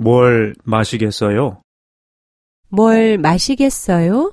뭘 마시겠어요? 뭘 마시겠어요?